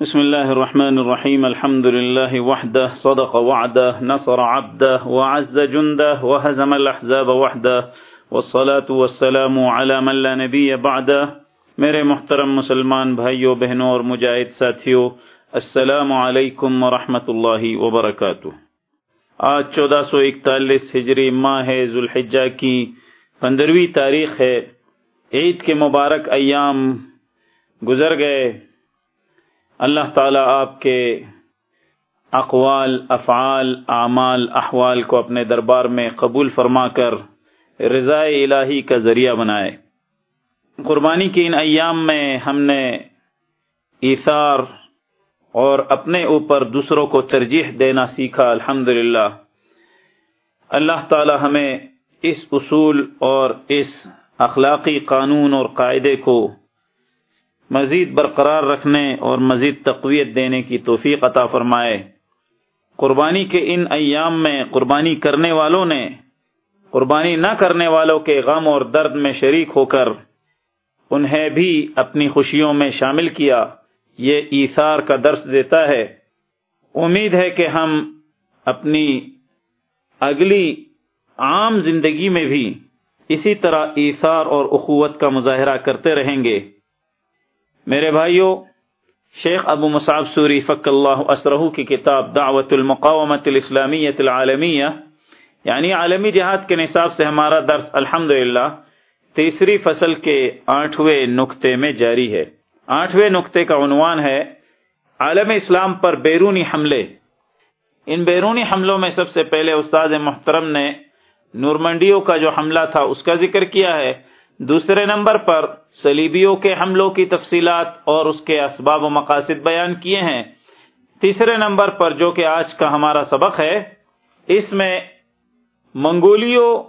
بسم الله الرحمن الرحيم. الحمد لله وحده، صدق وعده، نصر عبده، وعز جنده، وهزم الأحزاب وحده. والصلاة والسلام على من لا نبي بعده. میرے محترم مسلمان بھائیوں بہنوں اور مجاہد ساتھیوں السلام علیکم ورحمۃ اللہ وبرکاتہ. آج چودہ سو اکتالیس ہجری ماہ ذوالحجہ کی پندرہویں تاریخ ہے. عید کے مبارک ایام گزر گئے. اللہ تعالیٰ آپ کے اقوال، افعال، اعمال، احوال کو اپنے دربار میں قبول فرما کر رضاء الہی کا ذریعہ بنائے۔ قربانی کی ان ایام میں ہم نے ایثار اور اپنے اوپر دوسروں کو ترجیح دینا سیکھا الحمد اللہ تعالی ہمیں اس اصول اور اس اخلاقی قانون اور قاعدے کو مزید برقرار رکھنے اور مزید تقویت دینے کی توفیق عطا فرمائے۔ قربانی کے ان ایام میں قربانی کرنے والوں نے، قربانی نہ کرنے والوں کے غم اور درد میں شریک ہو کر انہیں بھی اپنی خوشیوں میں شامل کیا۔ یہ ایثار کا درس دیتا ہے۔ امید ہے کہ ہم اپنی اگلی عام زندگی میں بھی اسی طرح ایثار اور اخوت کا مظاہرہ کرتے رہیں گے۔ میرے بھائیوں شیخ ابو مصعب سوری فق اللہ اسرہ کی کتاب دعوت المقامت الاسلامیت العالمیہ یعنی عالمی جہاد کے نصاب سے ہمارا درس الحمد تیسری فصل کے آٹھویں نقطے میں جاری ہے۔ آٹھویں نقطے کا عنوان ہے، عالم اسلام پر بیرونی حملے۔ ان بیرونی حملوں میں سب سے پہلے استاد محترم نے نورمنڈیوں کا جو حملہ تھا، اس کا ذکر کیا ہے۔ دوسرے نمبر پر سلیبیوں کے حملوں کی تفصیلات اور اس کے اسباب و مقاصد بیان کیے ہیں۔ تیسرے نمبر پر جو کہ آج کا ہمارا سبق ہے، اس میں منگولیوں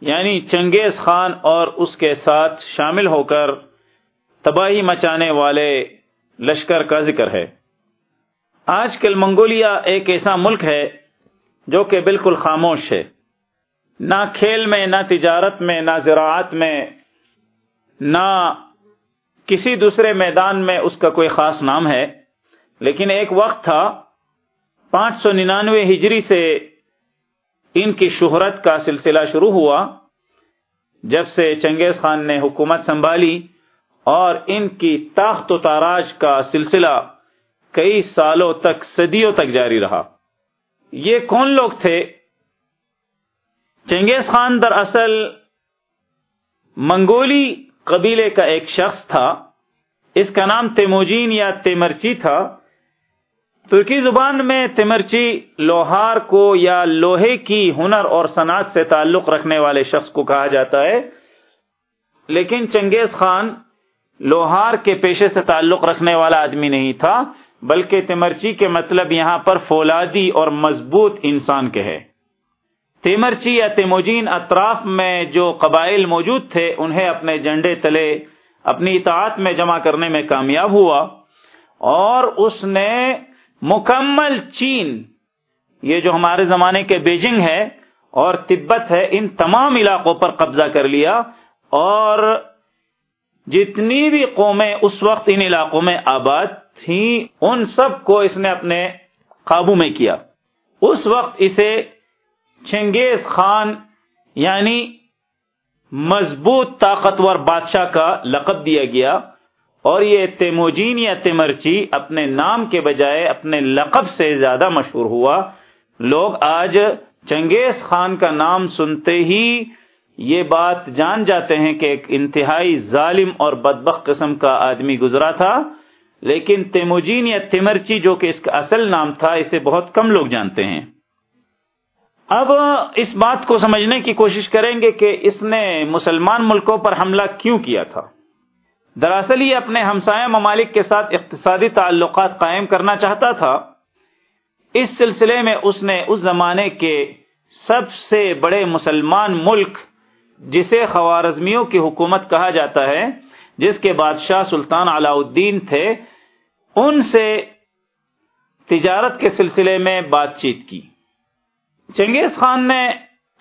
یعنی چنگیز خان اور اس کے ساتھ شامل ہو کر تباہی مچانے والے لشکر کا ذکر ہے۔ آج کل منگولیا ایک ایسا ملک ہے جو کہ بالکل خاموش ہے۔ نہ کھیل میں، نہ تجارت میں، نہ زراعت میں نہ کسی دوسرے میدان میں اس کا کوئی خاص نام ہے، لیکن ایک وقت تھا، پانچ سو ننانوے ہجری سے ان کی شہرت کا سلسلہ شروع ہوا، جب سے چنگیز خان نے حکومت سنبھالی اور ان کی تاخت و تاراج کا سلسلہ کئی سالوں تک، صدیوں تک جاری رہا۔ یہ کون لوگ تھے؟ چنگیز خان در اصل منگولی قبیلے کا ایک شخص تھا۔ اس کا نام تیموجین یا تیمرچی تھا۔ ترکی زبان میں تیمرچی لوہار کو یا لوہے کی ہنر اور صنعت سے تعلق رکھنے والے شخص کو کہا جاتا ہے۔ لیکن چنگیز خان لوہار کے پیشے سے تعلق رکھنے والا آدمی نہیں تھا، بلکہ تیمرچی کے مطلب یہاں پر فولادی اور مضبوط انسان کے ہے تیمرچی یا تیموجین اطراف میں جو قبائل موجود تھے، انہیں اپنے جنڈے تلے، اپنی اطاعت میں جمع کرنے میں کامیاب ہوا۔ اور اس نے مکمل چین، یہ جو ہمارے زمانے کے بیجنگ ہے اور تبت ہے، ان تمام علاقوں پر قبضہ کر لیا۔ اور جتنی بھی قومیں اس وقت ان علاقوں میں آباد تھیں، ان سب کو اس نے اپنے قابو میں کیا۔ اس وقت اسے چنگیز خان یعنی مضبوط طاقتور بادشاہ کا لقب دیا گیا اور یہ تیموجین یا تیمرچی اپنے نام کے بجائے اپنے لقب سے زیادہ مشہور ہوا۔ لوگ آج چنگیز خان کا نام سنتے ہی یہ بات جان جاتے ہیں کہ ایک انتہائی ظالم اور بدبخ قسم کا آدمی گزرا تھا، لیکن تیموجین یا تیمرچی جو کہ اس کا اصل نام تھا، اسے بہت کم لوگ جانتے ہیں۔ اب اس بات کو سمجھنے کی کوشش کریں گے کہ اس نے مسلمان ملکوں پر حملہ کیوں کیا تھا؟ دراصل یہ اپنے ہمسایہ ممالک کے ساتھ اقتصادی تعلقات قائم کرنا چاہتا تھا۔ اس سلسلے میں اس نے اس زمانے کے سب سے بڑے مسلمان ملک، جسے خوارزمیوں کی حکومت کہا جاتا ہے، جس کے بادشاہ سلطان علاء الدین تھے، ان سے تجارت کے سلسلے میں بات چیت کی۔ چنگیز خان نے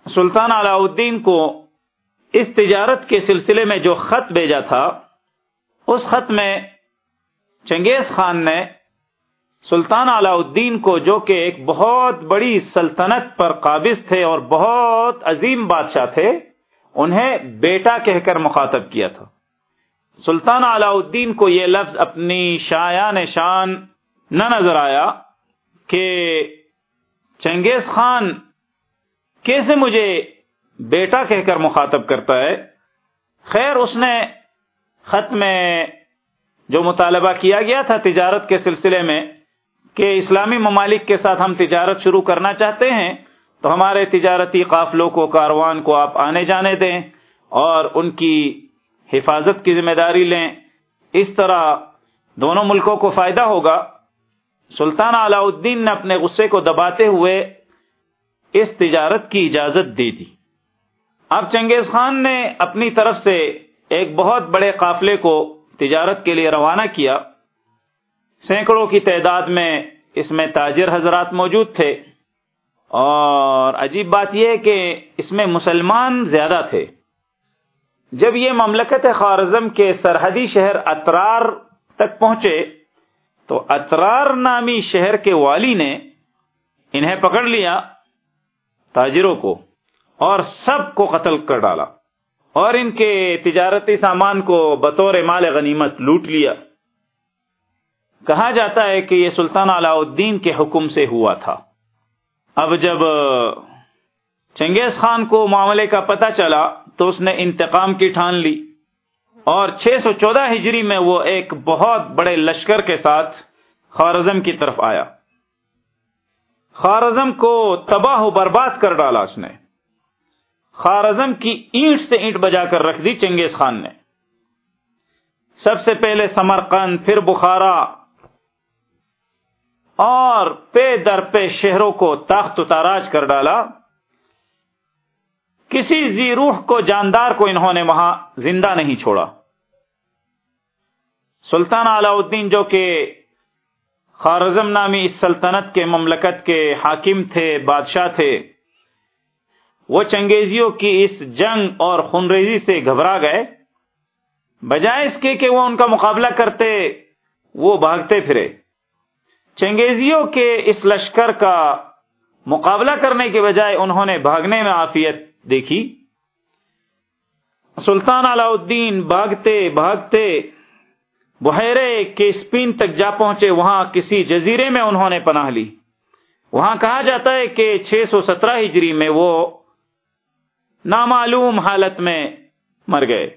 سلطان علاء الدین کو اس تجارت کے سلسلے میں جو خط بھیجا تھا، اس خط میں چنگیز خان نے سلطان علاء الدین کو جو کہ ایک بہت بڑی سلطنت پر قابض تھے اور بہت عظیم بادشاہ تھے، انہیں بیٹا کہہ کر مخاطب کیا تھا۔ سلطان علاء الدین کو یہ لفظ اپنی شایان شان نہ نظر آیا کہ چنگیز خان کیسے مجھے بیٹا کہہ کر مخاطب کرتا ہے؟ خیر، اس نے خط میں جو مطالبہ کیا گیا تھا تجارت کے سلسلے میں کہ اسلامی ممالک کے ساتھ ہم تجارت شروع کرنا چاہتے ہیں، تو ہمارے تجارتی قافلوں کو، کاروان کو آپ آنے جانے دیں اور ان کی حفاظت کی ذمہ داری لیں۔ اس طرح دونوں ملکوں کو فائدہ ہوگا۔ سلطان علاء الدین نے اپنے غصے کو دباتے ہوئے اس تجارت کی اجازت دے دی۔ اب چنگیز خان نے اپنی طرف سے ایک بہت بڑے قافلے کو تجارت کے لیے روانہ کیا۔ سینکڑوں کی تعداد میں اس میں تاجر حضرات موجود تھے۔ اور عجیب بات یہ کہ اس میں مسلمان زیادہ تھے۔ جب یہ مملکت خوارزم کے سرحدی شہر اطرار تک پہنچے تو اطرار نامی شہر کے والی نے انہیں پکڑ لیا تاجروں کو اور سب کو قتل کر ڈالا اور ان کے تجارتی سامان کو بطور مال غنیمت لوٹ لیا۔ کہا جاتا ہے کہ یہ سلطان علاء الدین کے حکم سے ہوا تھا۔ اب جب چنگیز خان کو معاملے کا پتہ چلا تو اس نے انتقام کی ٹھان لی۔ اور چھ سو چودہ ہجری میں وہ ایک بہت بڑے لشکر کے ساتھ خارزم کی طرف آیا۔ خارزم کو تباہ و برباد کر ڈالا اس نے۔ خارزم کی اینٹ سے اینٹ بجا کر رکھ دی چنگیز خان نے۔ سب سے پہلے سمرقند، پھر بخارا۔ اور پے در پے شہروں کو تاخت و تاراج کر ڈالا۔ کسی زی روح کو جاندار کو انہوں نے وہاں زندہ نہیں چھوڑا۔ سلطان علاء الدین جو کہ خارزم نامی اس سلطنت کے مملکت کے حاکم تھے، بادشاہ تھے، وہ چنگیزیوں کی اس جنگ اور خنریزی سے گھبرا گئے۔ بجائے اس کے کہ وہ ان کا مقابلہ کرتے، وہ بھاگتے پھرے۔ چنگیزیوں کے اس لشکر کا مقابلہ کرنے کے بجائے انہوں نے بھاگنے میں آفیت دیکھی؟ سلطان علاء الدین بھاگتے بھاگتے بحیرے کے اسپین تک جا پہنچے، وہاں کسی جزیرے میں انہوں نے پناہ لی۔ وہاں کہا جاتا ہے کہ چھ سو سترہ ہجری میں وہ نامعلوم حالت میں مر گئے۔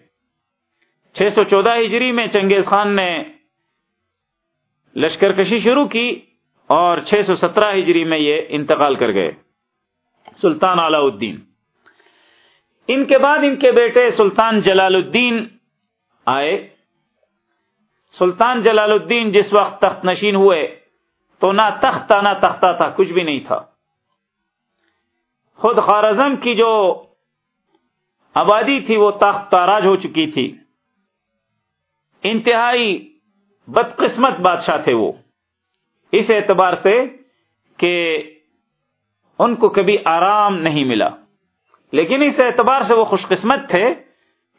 چھ سو چودہ ہجری میں چنگیز خان نے لشکر کشی شروع کی اور چھ سو سترہ ہجری میں یہ انتقال کر گئے۔ سلطان علاء الدین ان کے بعد ان کے بیٹے سلطان جلال الدین آئے۔ سلطان جلال الدین جس وقت تخت نشین ہوئے، تو نہ تختہ نہ تختہ تھا، کچھ بھی نہیں تھا۔ خود خارزم کی جو آبادی تھی، وہ تخت تاراج ہو چکی تھی۔ انتہائی بدقسمت بادشاہ تھے وہ۔ اس اعتبار سے کہ ان کو کبھی آرام نہیں ملا۔ لیکن اس اعتبار سے وہ خوش قسمت تھے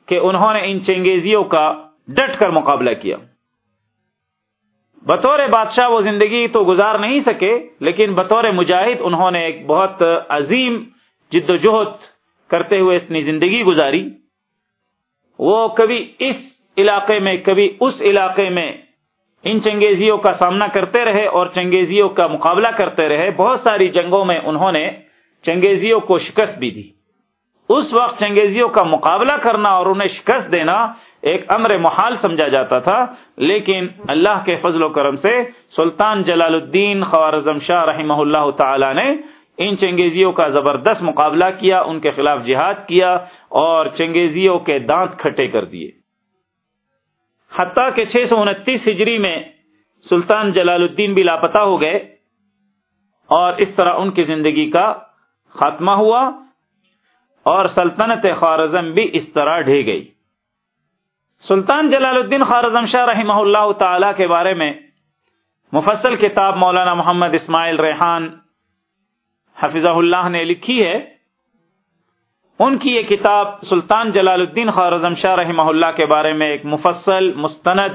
کہ انہوں نے ان چنگیزیوں کا ڈٹ کر مقابلہ کیا۔ بطور بادشاہ وہ زندگی تو گزار نہیں سکے، لیکن بطور مجاہد انہوں نے ایک بہت عظیم جد و جہد کرتے ہوئے اپنی زندگی گزاری۔ وہ کبھی اس علاقے میں، کبھی اس علاقے میں ان چنگیزیوں کا سامنا کرتے رہے اور چنگیزیوں کا مقابلہ کرتے رہے۔ بہت ساری جنگوں میں انہوں نے چنگیزیوں کو شکست بھی دی۔ اس وقت چنگیزیوں کا مقابلہ کرنا اور انہیں شکست دینا ایک امر محال سمجھا جاتا تھا، لیکن اللہ کے فضل و کرم سے سلطان جلال الدین خوارزم شاہ رحمہ اللہ تعالی نے ان چنگیزیوں کا زبردست مقابلہ کیا، ان کے خلاف جہاد کیا اور چنگیزیوں کے دانت کھٹے کر دیے۔ حتیٰ کہ چھ سو انتیس ہجری میں سلطان جلال الدین بھی لاپتہ ہو گئے اور اس طرح ان کی زندگی کا خاتمہ ہوا۔ اور سلطنت خارزم بھی اس طرح ڈھے گئی۔ سلطان جلال الدین خارزم شاہ رحمہ اللہ تعالی کے بارے میں مفصل کتاب مولانا محمد اسماعیل ریحان حفظہ اللہ نے لکھی ہے۔ ان کی یہ کتاب سلطان جلال الدین خارزم شاہ رحمہ اللہ کے بارے میں ایک مفصل، مستند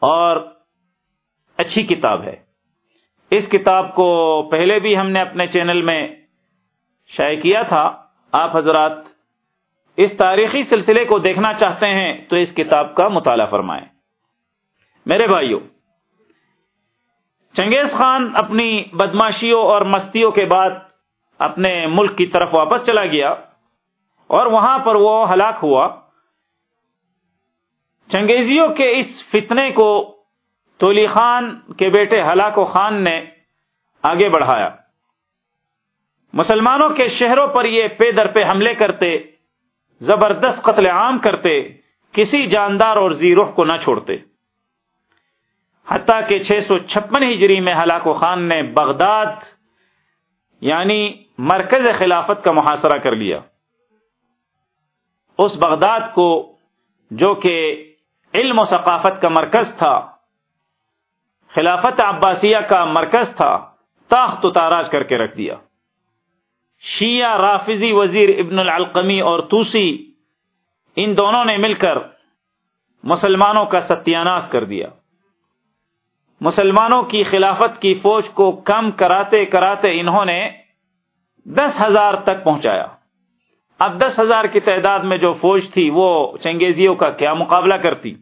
اور اچھی کتاب ہے۔ اس کتاب کو پہلے بھی ہم نے اپنے چینل میں شائع کیا تھا۔ آپ حضرات اس تاریخی سلسلے کو دیکھنا چاہتے ہیں تو اس کتاب کا مطالعہ فرمائیں۔ میرے بھائیوں چنگیز خان اپنی بدماشیوں اور مستیوں کے بعد اپنے ملک کی طرف واپس چلا گیا اور وہاں پر وہ ہلاک ہوا۔ چنگیزیوں کے اس فتنے کو تولی خان کے بیٹے ہلاک و خان نے آگے بڑھایا۔ مسلمانوں کے شہروں پر یہ پے در پہ حملے کرتے، زبردست قتل عام کرتے، کسی جاندار اور زیروح کو نہ چھوڑتے۔ حتیٰ کہ چھ سو چھپن ہجری میں ہلاک و خان نے بغداد یعنی مرکز خلافت کا محاصرہ کر لیا۔ اس بغداد کو جو کہ علم و ثقافت کا مرکز تھا، خلافت عباسیہ کا مرکز تھا، تاخت و تاراج کر کے رکھ دیا۔ شیعہ، رافضی، وزیر ابن العلقمی اور توسی، ان دونوں نے مل کر مسلمانوں کا ستیاناس کر دیا۔ مسلمانوں کی خلافت کی فوج کو کم کراتے کراتے انہوں نے دس ہزار تک پہنچایا۔ اب دس ہزار کی تعداد میں جو فوج تھی، وہ چنگیزیوں کا کیا مقابلہ کرتی؟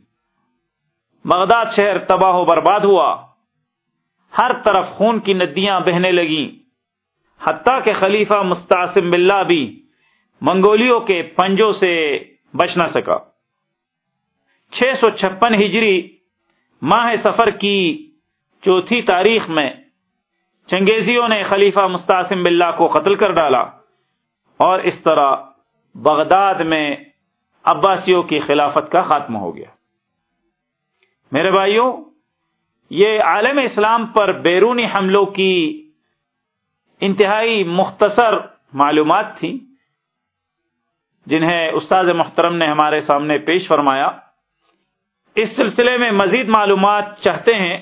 بغداد شہر تباہ و برباد ہوا۔ ہر طرف خون کی ندیاں بہنے لگیں۔ حتیٰ کہ خلیفہ مستعصم باللہ بھی منگولیوں کے پنجوں سے بچ نہ سکا۔ چھ سو چھپن ہجری ماہ سفر کی چوتھی تاریخ میں چنگیزیوں نے خلیفہ مستعصم باللہ کو قتل کر ڈالا اور اس طرح بغداد میں عباسیوں کی خلافت کا خاتمہ ہو گیا۔ میرے بھائیوں، یہ عالم اسلام پر بیرونی حملوں کی انتہائی مختصر معلومات تھی جنہیں استاد محترم نے ہمارے سامنے پیش فرمایا۔ اس سلسلے میں مزید معلومات چاہتے ہیں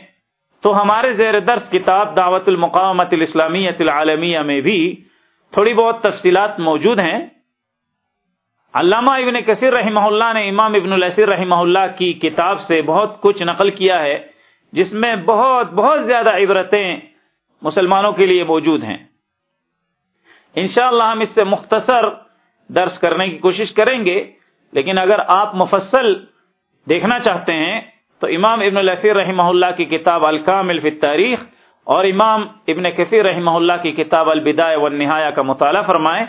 تو ہمارے زیر درس کتاب دعوت المقامت الاسلامیت العالمیہ میں بھی تھوڑی بہت تفصیلات موجود ہیں۔ علامہ ابن کثیر رحمہ اللہ نے امام ابن الاسر رحمہ اللہ کی کتاب سے بہت کچھ نقل کیا ہے، جس میں بہت بہت زیادہ عبرتیں مسلمانوں کے لیے موجود ہیں۔ انشاءاللہ ہم اس سے مختصر درس کرنے کی کوشش کریں گے، لیکن اگر آپ مفصل دیکھنا چاہتے ہیں، تو امام ابن الفیر رحمہ اللہ کی کتاب الکامل فی تاریخ اور امام ابن کثیر رحمہ اللہ کی کتاب البدائے والنہایہ کا مطالعہ فرمائیں۔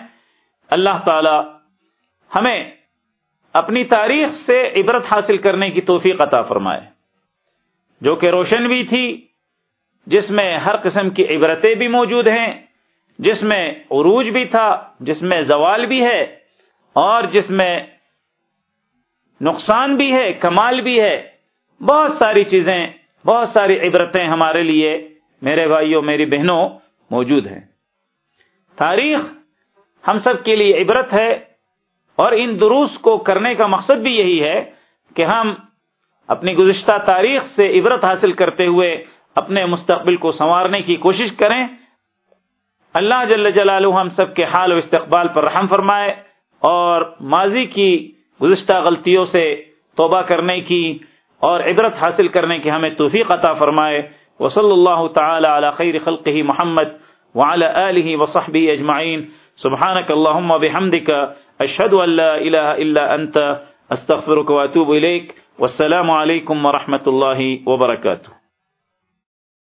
اللہ تعالی ہمیں اپنی تاریخ سے عبرت حاصل کرنے کی توفیق عطا فرمائے۔ جو کہ روشن بھی تھی جس میں ہر قسم کی عبرتیں بھی موجود ہیں، جس میں عروج بھی تھا، جس میں زوال بھی ہے، اور جس میں نقصان بھی ہے، کمال بھی ہے۔ بہت ساری چیزیں، بہت ساری عبرتیں ہمارے لیے میرے بھائیوں، میری بہنوں موجود ہیں۔ تاریخ ہم سب کے لیے عبرت ہے، اور ان دروس کو کرنے کا مقصد بھی یہی ہے کہ ہم اپنی گزشتہ تاریخ سے عبرت حاصل کرتے ہوئے اپنے مستقبل کو سنوارنے کی کوشش کریں۔ اللہ جل جلالہ ہم سب کے حال و استقبال پر رحم فرمائے اور ماضی کی گزشتہ غلطیوں سے توبہ کرنے کی اور عبرت حاصل کرنے کی ہمیں توفیق عطا فرمائے۔ وصلی اللہ تعالی علی خیر خلقہ محمد وعلى آلہ وصحبہ اجمعین۔ سبحانک اللہم بحمدک، اشہد ان لا الہ الا انت، استغفرک واتوب الیک۔ والسلام علیکم ورحمۃ اللہ وبرکاتہ۔